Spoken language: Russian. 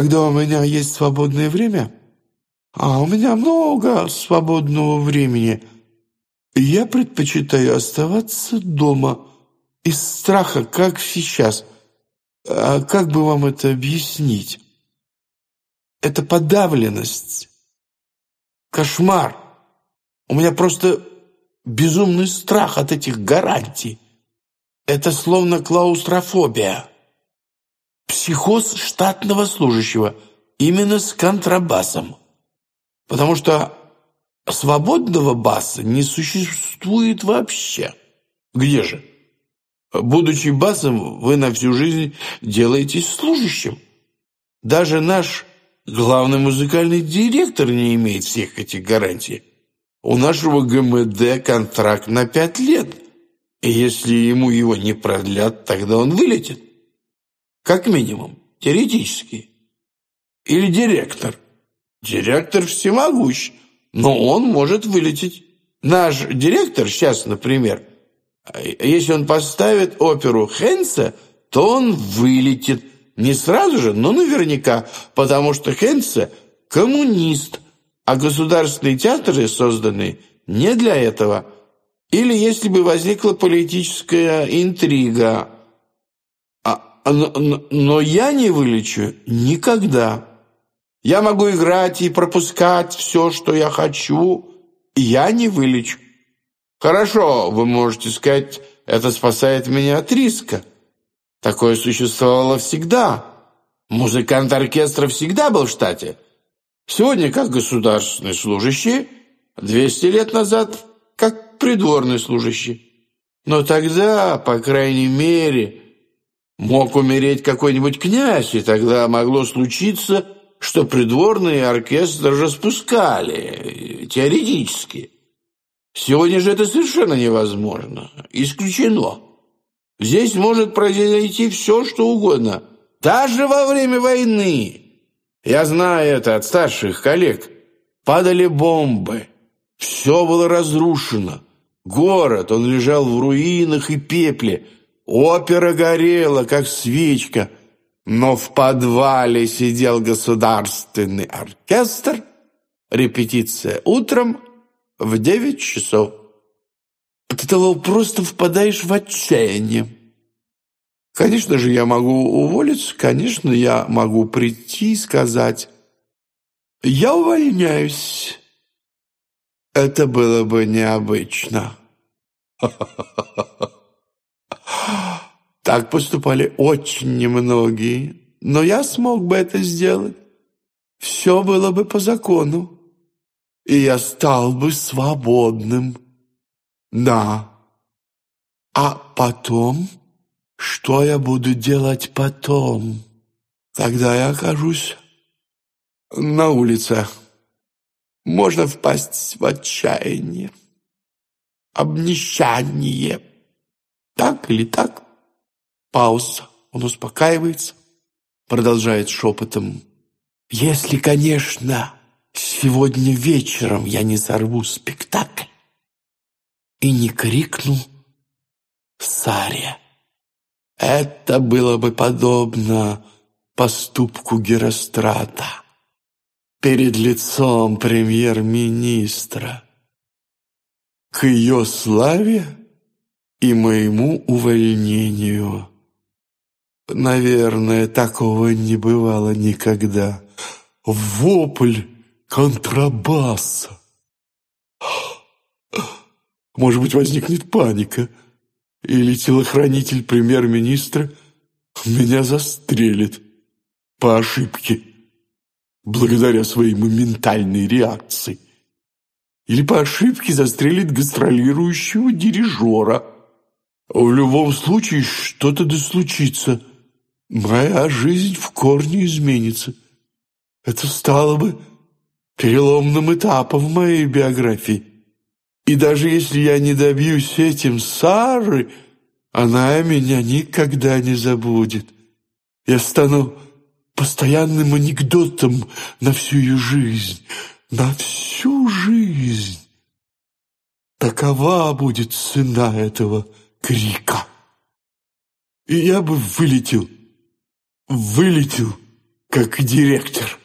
когда у меня есть свободное время, а у меня много свободного времени, я предпочитаю оставаться дома из страха, как сейчас. А как бы вам это объяснить? Это подавленность, кошмар. У меня просто безумный страх от этих гарантий. Это словно клаустрофобия психоз штатного служащего именно с контрабасом. Потому что свободного баса не существует вообще. Где же? Будучи басом, вы на всю жизнь делаетесь служащим. Даже наш главный музыкальный директор не имеет всех этих гарантий. У нашего ГМД контракт на пять лет. И если ему его не продлят, тогда он вылетит. Как минимум, теоретически. Или директор. Директор всемогущ, но он может вылететь. Наш директор сейчас, например, э, если он поставит оперу Хенса, то он вылетит. Не сразу же, но наверняка, потому что Хенса – коммунист, а государственные театры созданы не для этого. Или если бы возникла политическая интрига – а но я не вылечу никогда. Я могу играть и пропускать все, что я хочу, и я не вылечу. Хорошо, вы можете сказать, это спасает меня от риска. Такое существовало всегда. Музыкант оркестра всегда был в штате. Сегодня как государственный служащий, 200 лет назад как придворный служащий. Но тогда, по крайней мере, Мог умереть какой-нибудь князь, и тогда могло случиться, что придворные оркестры оркестр спускали э, теоретически. Сегодня же это совершенно невозможно, исключено. Здесь может произойти все, что угодно, даже во время войны. Я знаю это от старших коллег. Падали бомбы, все было разрушено. Город, он лежал в руинах и пепле – Опера горела, как свечка, но в подвале сидел государственный оркестр. Репетиция утром в девять часов. От этого просто впадаешь в отчаяние. Конечно же, я могу уволиться, конечно, я могу прийти и сказать «Я увольняюсь». Это было бы необычно. Ха-ха-ха. Так поступали очень немногие, но я смог бы это сделать. Все было бы по закону, и я стал бы свободным. Да. А потом? Что я буду делать потом? Тогда я окажусь на улице. Можно впасть в отчаяние, обнищание. Так или так? Пауза. Он успокаивается, продолжает шепотом. «Если, конечно, сегодня вечером я не сорву спектакль и не крикну «Сария!» Это было бы подобно поступку Герострата перед лицом премьер-министра. К ее славе и моему увольнению – Наверное, такого не бывало никогда. Вопль контрабаса. Может быть, возникнет паника. Или телохранитель премьер-министра меня застрелит по ошибке, благодаря своей моментальной реакции. Или по ошибке застрелит гастролирующего дирижера. В любом случае, что-то да случится – моя жизнь в корне изменится. Это стало бы переломным этапом в моей биографии. И даже если я не добьюсь этим Сары, она меня никогда не забудет. Я стану постоянным анекдотом на всю ее жизнь, на всю жизнь. Такова будет цена этого крика. И я бы вылетел вылетел, как директор.